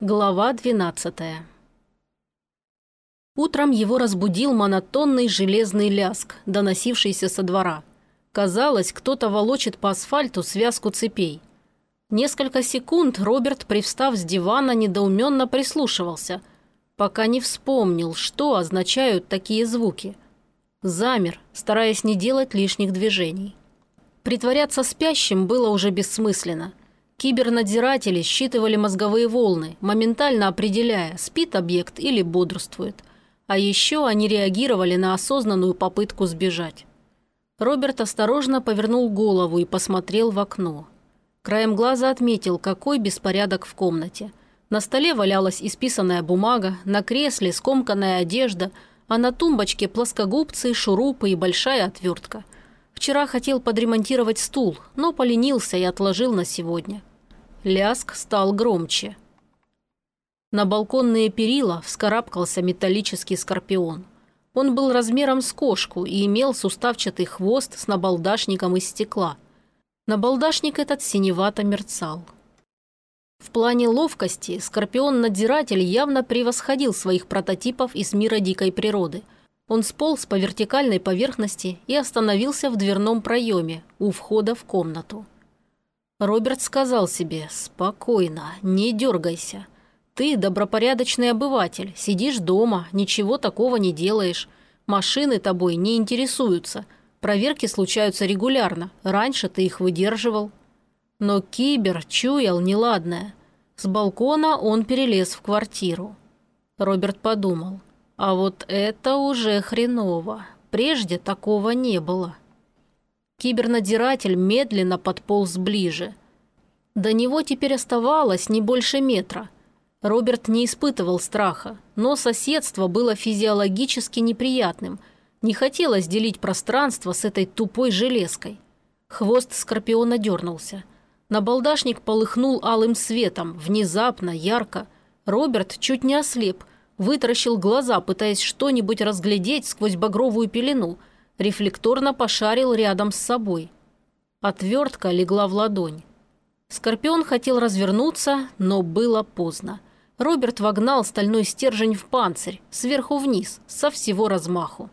Глава 12 Утром его разбудил монотонный железный ляск, доносившийся со двора. Казалось, кто-то волочит по асфальту связку цепей. Несколько секунд Роберт, привстав с дивана, недоуменно прислушивался, пока не вспомнил, что означают такие звуки. Замер, стараясь не делать лишних движений. Притворяться спящим было уже бессмысленно – Кибернадзиратели считывали мозговые волны, моментально определяя, спит объект или бодрствует. А еще они реагировали на осознанную попытку сбежать. Роберт осторожно повернул голову и посмотрел в окно. Краем глаза отметил, какой беспорядок в комнате. На столе валялась исписанная бумага, на кресле скомканная одежда, а на тумбочке плоскогубцы, шурупы и большая отвертка. Вчера хотел подремонтировать стул, но поленился и отложил на сегодня. Ляск стал громче. На балконные перила вскарабкался металлический скорпион. Он был размером с кошку и имел суставчатый хвост с набалдашником из стекла. Набалдашник этот синевато мерцал. В плане ловкости скорпион-надзиратель явно превосходил своих прототипов из мира дикой природы. Он сполз по вертикальной поверхности и остановился в дверном проеме у входа в комнату. Роберт сказал себе «Спокойно, не дергайся. Ты добропорядочный обыватель, сидишь дома, ничего такого не делаешь. Машины тобой не интересуются. Проверки случаются регулярно. Раньше ты их выдерживал». Но Кибер чуял неладное. С балкона он перелез в квартиру. Роберт подумал, а вот это уже хреново. Прежде такого не было. Кибернадзиратель медленно подполз ближе. До него теперь оставалось не больше метра. Роберт не испытывал страха, но соседство было физиологически неприятным. Не хотелось делить пространство с этой тупой железкой. Хвост скорпиона дернулся. Набалдашник полыхнул алым светом, внезапно, ярко. Роберт чуть не ослеп, вытаращил глаза, пытаясь что-нибудь разглядеть сквозь багровую пелену – рефлекторно пошарил рядом с собой. Отвертка легла в ладонь. Скорпион хотел развернуться, но было поздно. Роберт вогнал стальной стержень в панцирь, сверху вниз, со всего размаху.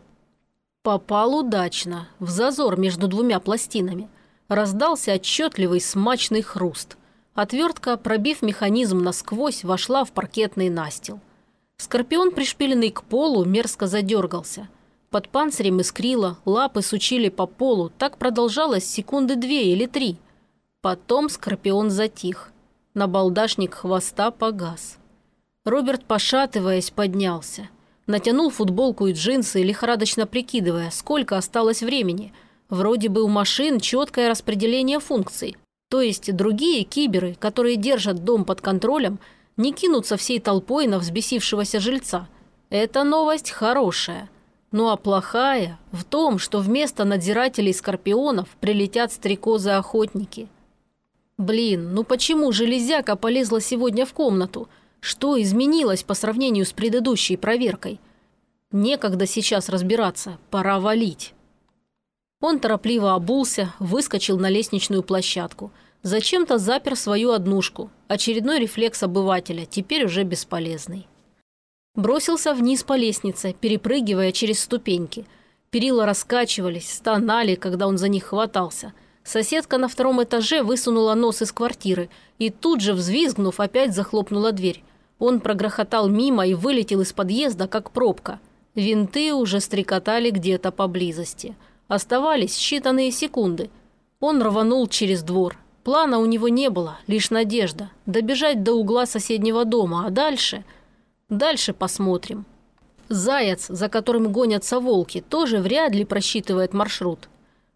Попал удачно, в зазор между двумя пластинами. Раздался отчетливый смачный хруст. Отвертка, пробив механизм насквозь, вошла в паркетный настил. Скорпион, пришпиленный к полу, мерзко задергался. Под панцирем искрило, лапы сучили по полу. Так продолжалось секунды две или три. Потом скорпион затих. Набалдашник хвоста погас. Роберт, пошатываясь, поднялся. Натянул футболку и джинсы, лихорадочно прикидывая, сколько осталось времени. Вроде бы у машин четкое распределение функций. То есть другие киберы, которые держат дом под контролем, не кинутся всей толпой на взбесившегося жильца. Это новость хорошая. Ну а плохая в том, что вместо надзирателей скорпионов прилетят стрекозы-охотники. Блин, ну почему железяка полезла сегодня в комнату? Что изменилось по сравнению с предыдущей проверкой? Некогда сейчас разбираться, пора валить. Он торопливо обулся, выскочил на лестничную площадку. Зачем-то запер свою однушку. Очередной рефлекс обывателя, теперь уже бесполезный. Бросился вниз по лестнице, перепрыгивая через ступеньки. Перила раскачивались, стонали, когда он за них хватался. Соседка на втором этаже высунула нос из квартиры и тут же, взвизгнув, опять захлопнула дверь. Он прогрохотал мимо и вылетел из подъезда, как пробка. Винты уже стрекотали где-то поблизости. Оставались считанные секунды. Он рванул через двор. Плана у него не было, лишь надежда. Добежать до угла соседнего дома, а дальше... Дальше посмотрим. Заяц, за которым гонятся волки, тоже вряд ли просчитывает маршрут.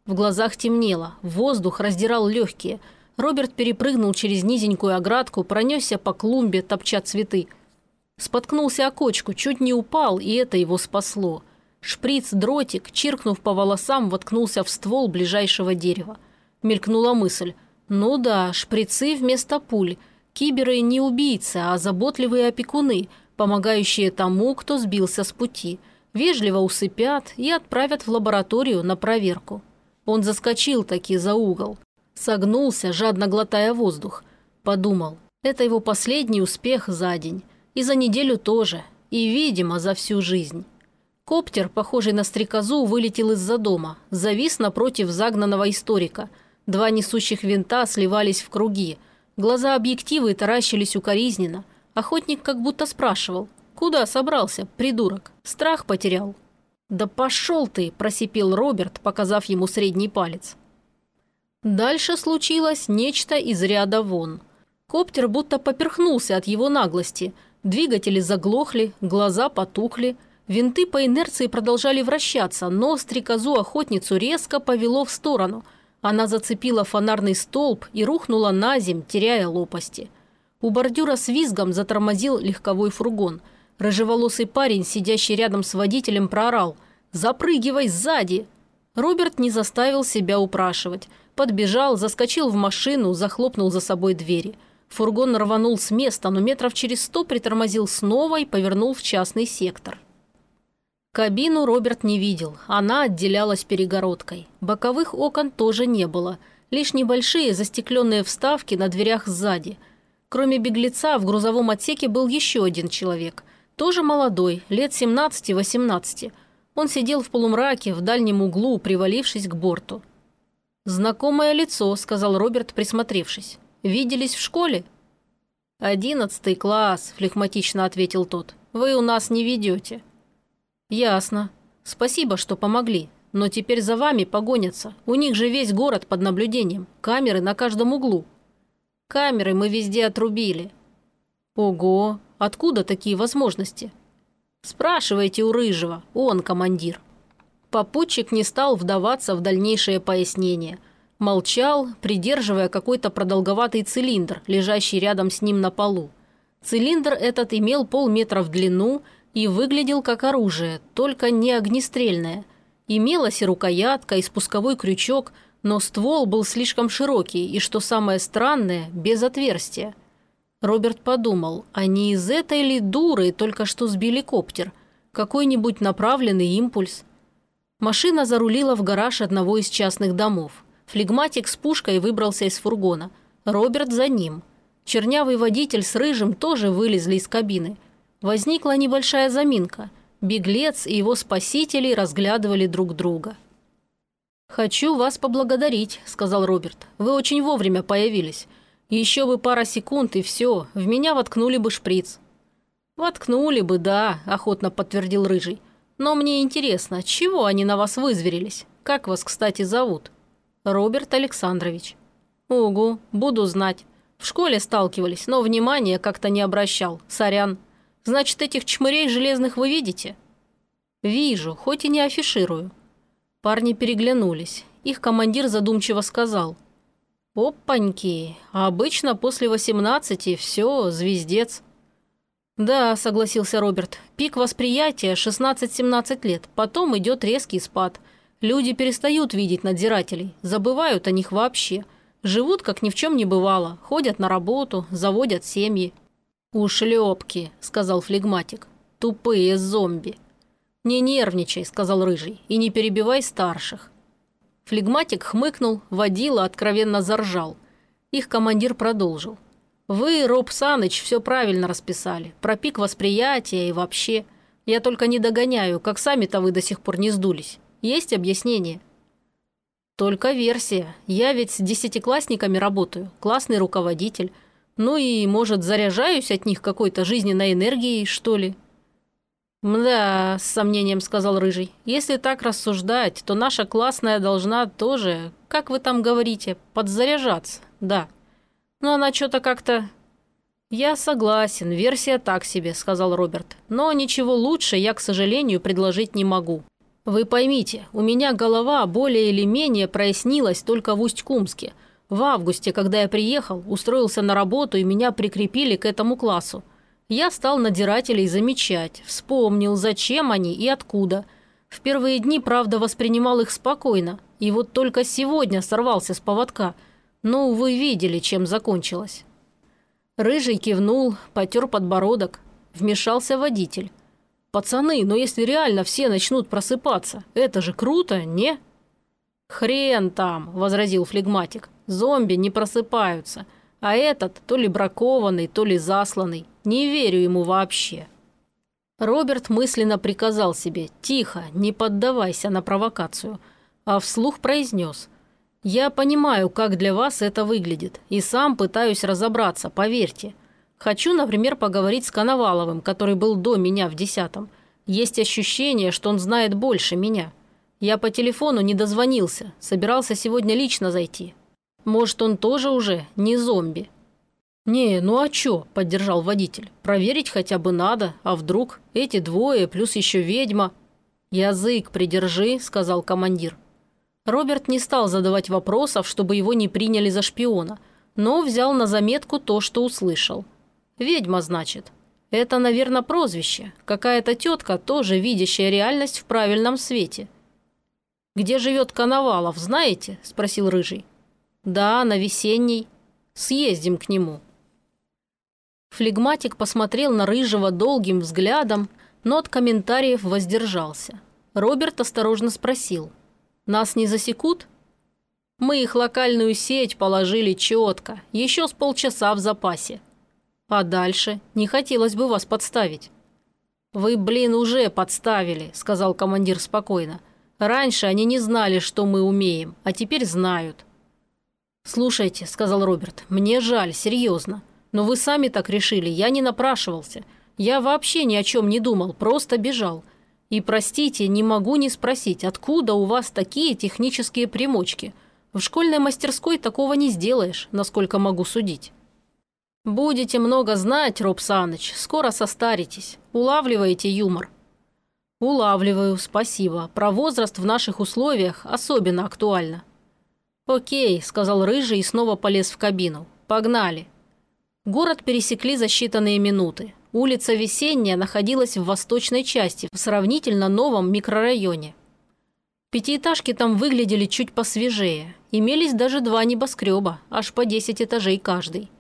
В глазах темнело, воздух раздирал легкие. Роберт перепрыгнул через низенькую оградку, пронесся по клумбе, топча цветы. Споткнулся о кочку, чуть не упал, и это его спасло. Шприц-дротик, чиркнув по волосам, воткнулся в ствол ближайшего дерева. Мелькнула мысль. «Ну да, шприцы вместо пуль. Киберы не убийцы, а заботливые опекуны, помогающие тому, кто сбился с пути, вежливо усыпят и отправят в лабораторию на проверку. Он заскочил таки за угол. Согнулся, жадно глотая воздух. Подумал, Это его последний успех за день. И за неделю тоже. И, видимо, за всю жизнь. Коптер, похожий на стрекозу, вылетел из-за дома. Завис напротив загнанного историка. Два несущих винта сливались в круги. Глаза объективы таращились укоризненно. Охотник как будто спрашивал. «Куда собрался, придурок? Страх потерял?» «Да пошел ты!» – просипел Роберт, показав ему средний палец. Дальше случилось нечто из ряда вон. Коптер будто поперхнулся от его наглости. Двигатели заглохли, глаза потухли. Винты по инерции продолжали вращаться, но стрекозу-охотницу резко повело в сторону. Она зацепила фонарный столб и рухнула на земь, теряя лопасти. У бордюра с визгом затормозил легковой фургон – Рыжеволосый парень, сидящий рядом с водителем, проорал «Запрыгивай сзади!». Роберт не заставил себя упрашивать. Подбежал, заскочил в машину, захлопнул за собой двери. Фургон рванул с места, но метров через сто притормозил снова и повернул в частный сектор. Кабину Роберт не видел, она отделялась перегородкой. Боковых окон тоже не было, лишь небольшие застекленные вставки на дверях сзади. Кроме беглеца, в грузовом отсеке был еще один человек. Тоже молодой, лет 17-18. Он сидел в полумраке в дальнем углу, привалившись к борту. «Знакомое лицо», – сказал Роберт, присмотревшись. «Виделись в школе?» «Одиннадцатый класс», – флегматично ответил тот. «Вы у нас не ведете». «Ясно. Спасибо, что помогли. Но теперь за вами погонятся. У них же весь город под наблюдением. Камеры на каждом углу». «Камеры мы везде отрубили». «Ого! Откуда такие возможности? Спрашивайте у Рыжего, он командир. Попутчик не стал вдаваться в дальнейшее пояснение. Молчал, придерживая какой-то продолговатый цилиндр, лежащий рядом с ним на полу. Цилиндр этот имел полметра в длину и выглядел как оружие, только не огнестрельное. Имелась и рукоятка, и спусковой крючок, но ствол был слишком широкий и, что самое странное, без отверстия. Роберт подумал, а не из этой ли дуры только что сбили коптер? Какой-нибудь направленный импульс? Машина зарулила в гараж одного из частных домов. Флегматик с пушкой выбрался из фургона. Роберт за ним. Чернявый водитель с рыжим тоже вылезли из кабины. Возникла небольшая заминка. Беглец и его спасители разглядывали друг друга. «Хочу вас поблагодарить», – сказал Роберт. «Вы очень вовремя появились. Еще бы пара секунд, и все, в меня воткнули бы шприц». «Воткнули бы, да», – охотно подтвердил Рыжий. «Но мне интересно, чего они на вас вызверились? Как вас, кстати, зовут?» «Роберт Александрович». «Угу, буду знать. В школе сталкивались, но внимания как-то не обращал. Сорян. Значит, этих чмырей железных вы видите?» «Вижу, хоть и не афиширую». Парни переглянулись. Их командир задумчиво сказал – «Опаньки! Обычно после 18 все, звездец». «Да», – согласился Роберт, – «пик восприятия 16-17 лет, потом идет резкий спад. Люди перестают видеть надзирателей, забывают о них вообще. Живут, как ни в чем не бывало, ходят на работу, заводят семьи». «Ушлепки», – сказал флегматик, – «тупые зомби». «Не нервничай», – сказал Рыжий, – «и не перебивай старших». Флегматик хмыкнул, водила откровенно заржал. Их командир продолжил. «Вы, Роб Саныч, все правильно расписали. Про пик восприятия и вообще. Я только не догоняю, как сами-то вы до сих пор не сдулись. Есть объяснение?» «Только версия. Я ведь с десятиклассниками работаю, классный руководитель. Ну и, может, заряжаюсь от них какой-то жизненной энергией, что ли?» «Да», – с сомнением сказал Рыжий, – «если так рассуждать, то наша классная должна тоже, как вы там говорите, подзаряжаться, да. Но она что-то как-то...» «Я согласен, версия так себе», – сказал Роберт. «Но ничего лучше я, к сожалению, предложить не могу. Вы поймите, у меня голова более или менее прояснилась только в Усть-Кумске. В августе, когда я приехал, устроился на работу и меня прикрепили к этому классу. Я стал надзирателей замечать, вспомнил, зачем они и откуда. В первые дни, правда, воспринимал их спокойно, и вот только сегодня сорвался с поводка. Ну, вы видели, чем закончилось. Рыжий кивнул, потер подбородок. Вмешался водитель. «Пацаны, но если реально все начнут просыпаться, это же круто, не?» «Хрен там», – возразил флегматик. «Зомби не просыпаются. А этот то ли бракованный, то ли засланный. Не верю ему вообще». Роберт мысленно приказал себе «Тихо, не поддавайся на провокацию», а вслух произнес «Я понимаю, как для вас это выглядит, и сам пытаюсь разобраться, поверьте. Хочу, например, поговорить с Коноваловым, который был до меня в десятом. Есть ощущение, что он знает больше меня. Я по телефону не дозвонился, собирался сегодня лично зайти. Может, он тоже уже не зомби?» «Не, ну а чё?» – поддержал водитель. «Проверить хотя бы надо, а вдруг? Эти двое, плюс еще ведьма». «Язык придержи», – сказал командир. Роберт не стал задавать вопросов, чтобы его не приняли за шпиона, но взял на заметку то, что услышал. «Ведьма, значит. Это, наверное, прозвище. Какая-то тетка, тоже видящая реальность в правильном свете». «Где живет Коновалов, знаете?» – спросил Рыжий. «Да, на весенней. Съездим к нему». Флегматик посмотрел на Рыжего долгим взглядом, но от комментариев воздержался. Роберт осторожно спросил. «Нас не засекут?» «Мы их локальную сеть положили четко, еще с полчаса в запасе. А дальше не хотелось бы вас подставить». «Вы, блин, уже подставили», — сказал командир спокойно. «Раньше они не знали, что мы умеем, а теперь знают». «Слушайте», — сказал Роберт, — «мне жаль, серьезно. Но вы сами так решили, я не напрашивался. Я вообще ни о чем не думал, просто бежал. И, простите, не могу не спросить, откуда у вас такие технические примочки? В школьной мастерской такого не сделаешь, насколько могу судить. Будете много знать, Роб Саныч, скоро состаритесь. Улавливаете юмор? Улавливаю, спасибо. Про возраст в наших условиях особенно актуально. «Окей», – сказал Рыжий и снова полез в кабину. «Погнали». Город пересекли за считанные минуты. Улица Весенняя находилась в восточной части, в сравнительно новом микрорайоне. Пятиэтажки там выглядели чуть посвежее. Имелись даже два небоскреба, аж по 10 этажей каждый.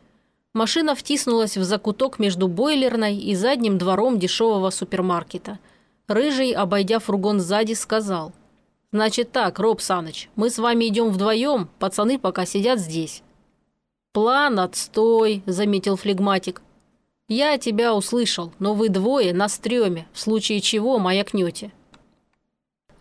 Машина втиснулась в закуток между бойлерной и задним двором дешевого супермаркета. Рыжий, обойдя фургон сзади, сказал. «Значит так, Роб Саныч, мы с вами идем вдвоем, пацаны пока сидят здесь. «План отстой», – заметил флегматик. «Я тебя услышал, но вы двое на стреме, в случае чего маякнете».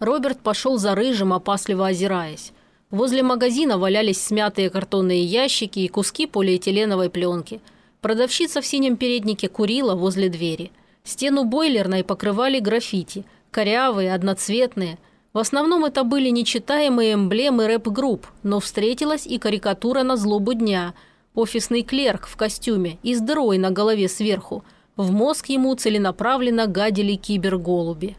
Роберт пошел за рыжим, опасливо озираясь. Возле магазина валялись смятые картонные ящики и куски полиэтиленовой пленки. Продавщица в синем переднике курила возле двери. Стену бойлерной покрывали граффити, корявые, одноцветные. В основном это были нечитаемые эмблемы рэп-групп, но встретилась и карикатура на злобу дня – Офисный клерк в костюме и с дырой на голове сверху. В мозг ему целенаправленно гадили киберголуби.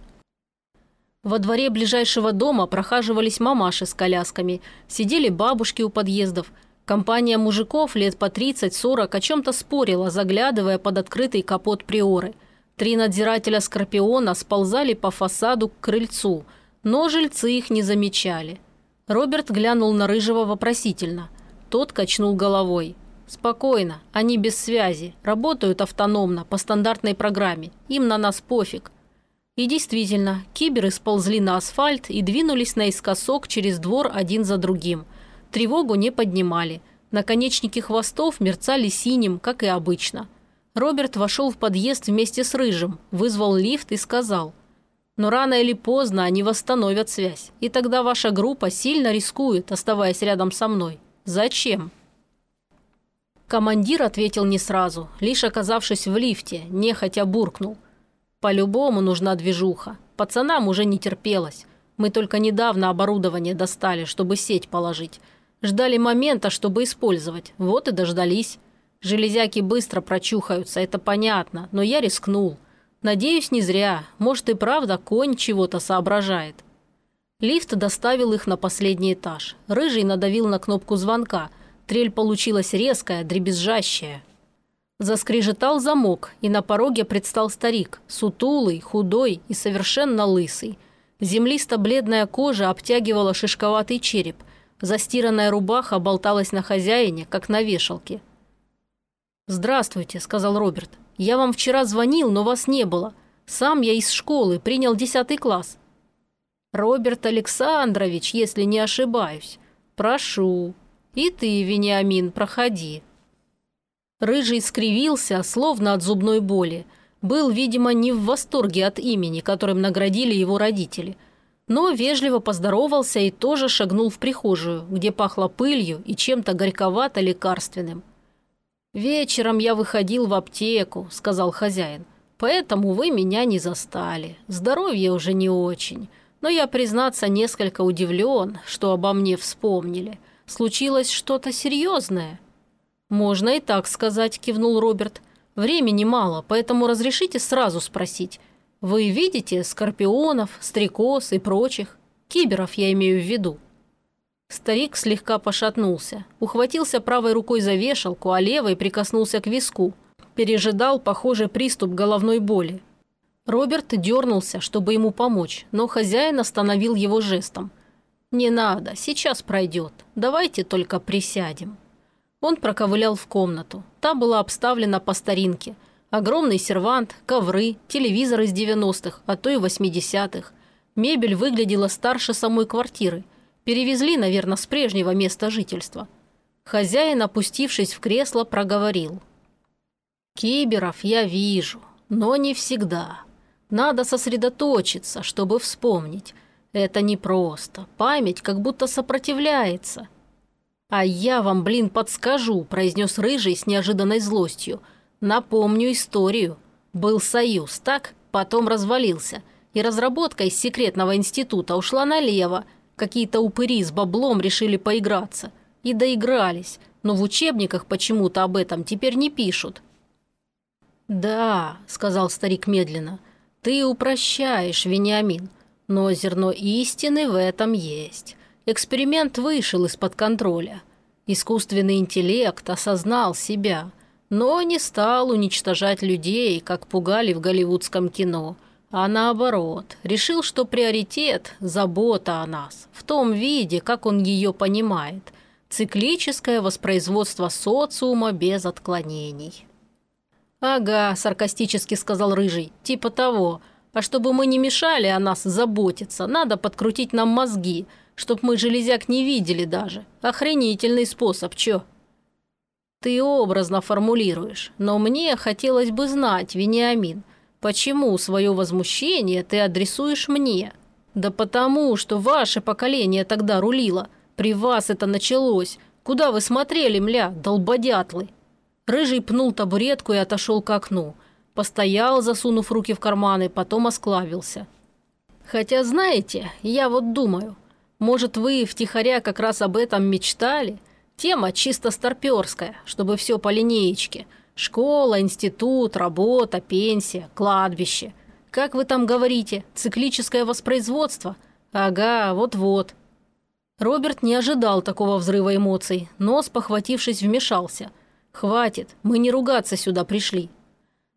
Во дворе ближайшего дома прохаживались мамаши с колясками, сидели бабушки у подъездов. Компания мужиков лет по 30-40 о чем-то спорила, заглядывая под открытый капот приоры. Три надзирателя «Скорпиона» сползали по фасаду к крыльцу, но жильцы их не замечали. Роберт глянул на Рыжего вопросительно. Тот качнул головой. «Спокойно, они без связи, работают автономно, по стандартной программе, им на нас пофиг». И действительно, киберы сползли на асфальт и двинулись наискосок через двор один за другим. Тревогу не поднимали. Наконечники хвостов мерцали синим, как и обычно. Роберт вошел в подъезд вместе с Рыжим, вызвал лифт и сказал. «Но рано или поздно они восстановят связь, и тогда ваша группа сильно рискует, оставаясь рядом со мной. Зачем?» Командир ответил не сразу, лишь оказавшись в лифте, нехотя буркнул. «По-любому нужна движуха. Пацанам уже не терпелось. Мы только недавно оборудование достали, чтобы сеть положить. Ждали момента, чтобы использовать. Вот и дождались. Железяки быстро прочухаются, это понятно, но я рискнул. Надеюсь, не зря. Может и правда конь чего-то соображает». Лифт доставил их на последний этаж. Рыжий надавил на кнопку звонка – Трель получилась резкая, дребезжащая. Заскрежетал замок, и на пороге предстал старик, сутулый, худой и совершенно лысый. Землисто-бледная кожа обтягивала шишковатый череп. Застиранная рубаха болталась на хозяине, как на вешалке. «Здравствуйте», — сказал Роберт. «Я вам вчера звонил, но вас не было. Сам я из школы, принял десятый класс». «Роберт Александрович, если не ошибаюсь. Прошу». «И ты, Вениамин, проходи». Рыжий скривился, словно от зубной боли. Был, видимо, не в восторге от имени, которым наградили его родители. Но вежливо поздоровался и тоже шагнул в прихожую, где пахло пылью и чем-то горьковато-лекарственным. «Вечером я выходил в аптеку», — сказал хозяин. «Поэтому вы меня не застали. Здоровье уже не очень. Но я, признаться, несколько удивлен, что обо мне вспомнили. Случилось что-то серьезное». «Можно и так сказать», – кивнул Роберт. «Времени мало, поэтому разрешите сразу спросить. Вы видите скорпионов, стрекоз и прочих? Киберов я имею в виду». Старик слегка пошатнулся, ухватился правой рукой за вешалку, а левой прикоснулся к виску. Пережидал, похоже, приступ головной боли. Роберт дернулся, чтобы ему помочь, но хозяин остановил его жестом. «Не надо, сейчас пройдет. Давайте только присядем». Он проковылял в комнату. Та была обставлена по старинке. Огромный сервант, ковры, телевизор из 90-х, а то и 80-х. Мебель выглядела старше самой квартиры. Перевезли, наверное, с прежнего места жительства. Хозяин, опустившись в кресло, проговорил. «Киберов я вижу, но не всегда. Надо сосредоточиться, чтобы вспомнить. Это непросто. Память как будто сопротивляется». «А я вам, блин, подскажу», – произнес Рыжий с неожиданной злостью. «Напомню историю. Был союз, так? Потом развалился. И разработка из секретного института ушла налево. Какие-то упыри с баблом решили поиграться. И доигрались. Но в учебниках почему-то об этом теперь не пишут». «Да», – сказал старик медленно, – «ты упрощаешь, Вениамин. Но зерно истины в этом есть». Эксперимент вышел из-под контроля. Искусственный интеллект осознал себя, но не стал уничтожать людей, как пугали в голливудском кино, а наоборот, решил, что приоритет – забота о нас, в том виде, как он ее понимает, циклическое воспроизводство социума без отклонений. «Ага», – саркастически сказал Рыжий, – «типа того. А чтобы мы не мешали о нас заботиться, надо подкрутить нам мозги – чтоб мы железяк не видели даже. Охренительный способ, чё?» «Ты образно формулируешь, но мне хотелось бы знать, Вениамин, почему свое возмущение ты адресуешь мне? Да потому, что ваше поколение тогда рулило. При вас это началось. Куда вы смотрели, мля, долбодятлы?» Рыжий пнул табуретку и отошел к окну. Постоял, засунув руки в карманы, потом осклавился. «Хотя, знаете, я вот думаю, может, вы втихаря как раз об этом мечтали? Тема чисто старперская, чтобы все по линеечке. Школа, институт, работа, пенсия, кладбище. Как вы там говорите, циклическое воспроизводство? Ага, вот-вот. Роберт не ожидал такого взрыва эмоций, но, спохватившись, вмешался. «Хватит, мы не ругаться сюда пришли».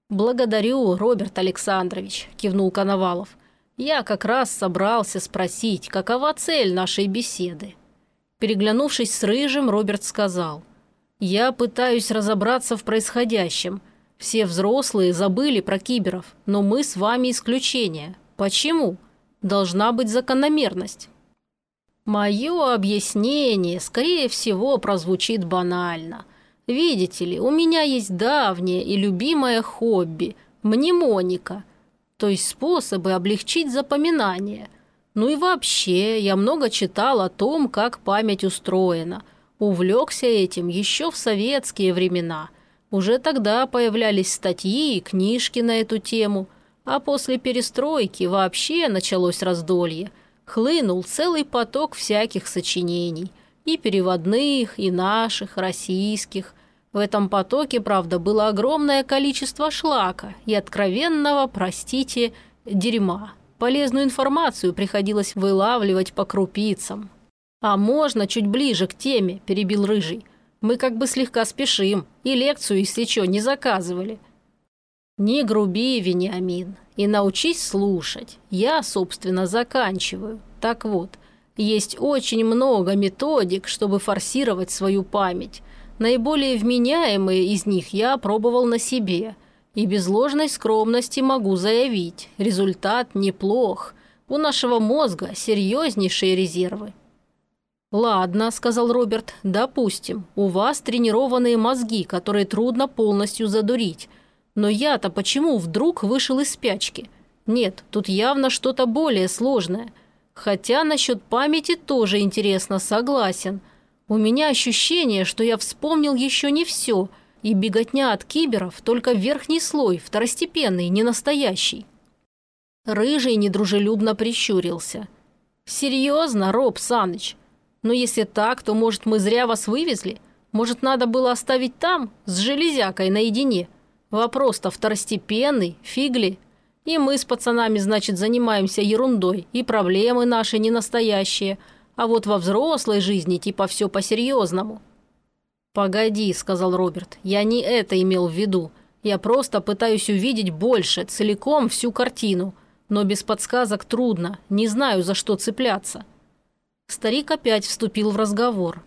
«Благодарю, Роберт Александрович», – кивнул Коновалов. Я как раз собрался спросить, какова цель нашей беседы. Переглянувшись с Рыжим, Роберт сказал, «Я пытаюсь разобраться в происходящем. Все взрослые забыли про киберов, но мы с вами исключение. Почему? Должна быть закономерность». Мое объяснение, скорее всего, прозвучит банально. Видите ли, у меня есть давнее и любимое хобби – мнемоника – то есть способы облегчить запоминание. Ну и вообще, я много читал о том, как память устроена. Увлекся этим еще в советские времена. Уже тогда появлялись статьи и книжки на эту тему. А после перестройки вообще началось раздолье. Хлынул целый поток всяких сочинений. И переводных, и наших, российских – в этом потоке, правда, было огромное количество шлака и откровенного, простите, дерьма. Полезную информацию приходилось вылавливать по крупицам. «А можно чуть ближе к теме», – перебил Рыжий. «Мы как бы слегка спешим, и лекцию, если что, не заказывали». «Не груби, Вениамин, и научись слушать. Я, собственно, заканчиваю. Так вот, есть очень много методик, чтобы форсировать свою память. Наиболее вменяемые из них я пробовал на себе. И без ложной скромности могу заявить, результат неплох. У нашего мозга серьезнейшие резервы. «Ладно», – сказал Роберт, – «допустим, у вас тренированные мозги, которые трудно полностью задурить. Но я-то почему вдруг вышел из спячки? Нет, тут явно что-то более сложное. Хотя насчет памяти тоже интересно, согласен. У меня ощущение, что я вспомнил еще не все, и беготня от киберов только верхний слой, второстепенный, не настоящий». Рыжий недружелюбно прищурился. «Серьезно, Роб Саныч?» Но если так, то, может, мы зря вас вывезли? Может, надо было оставить там, с железякой наедине? Вопрос-то второстепенный, фигли. И мы с пацанами, значит, занимаемся ерундой, и проблемы наши не настоящие. А вот во взрослой жизни типа все по-серьезному». «Погоди», – сказал Роберт, – «я не это имел в виду. Я просто пытаюсь увидеть больше, целиком всю картину. Но без подсказок трудно, не знаю, за что цепляться». Старик опять вступил в разговор.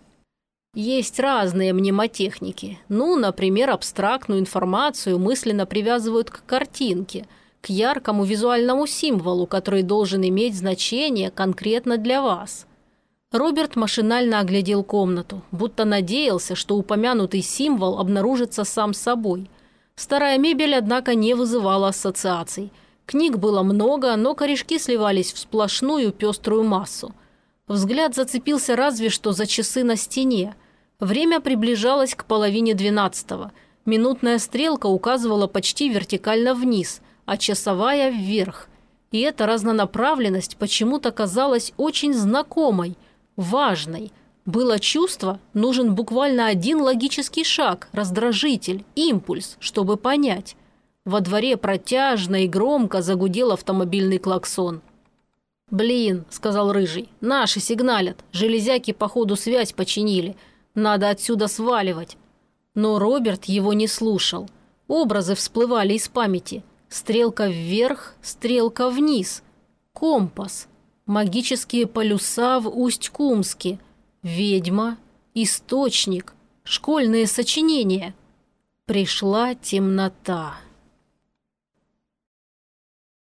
Есть разные мнемотехники. Ну, например, абстрактную информацию мысленно привязывают к картинке, к яркому визуальному символу, который должен иметь значение конкретно для вас. Роберт машинально оглядел комнату, будто надеялся, что упомянутый символ обнаружится сам собой. Старая мебель, однако, не вызывала ассоциаций. Книг было много, но корешки сливались в сплошную пеструю массу – Взгляд зацепился разве что за часы на стене. Время приближалось к половине двенадцатого. Минутная стрелка указывала почти вертикально вниз, а часовая – вверх. И эта разнонаправленность почему-то казалась очень знакомой, важной. Было чувство, нужен буквально один логический шаг, раздражитель, импульс, чтобы понять. Во дворе протяжно и громко загудел автомобильный клаксон. «Блин», – сказал Рыжий, – «наши сигналят. Железяки, походу, связь починили. Надо отсюда сваливать». Но Роберт его не слушал. Образы всплывали из памяти. Стрелка вверх, стрелка вниз. Компас. Магические полюса в Усть-Кумске. Ведьма. Источник. Школьные сочинения. Пришла темнота.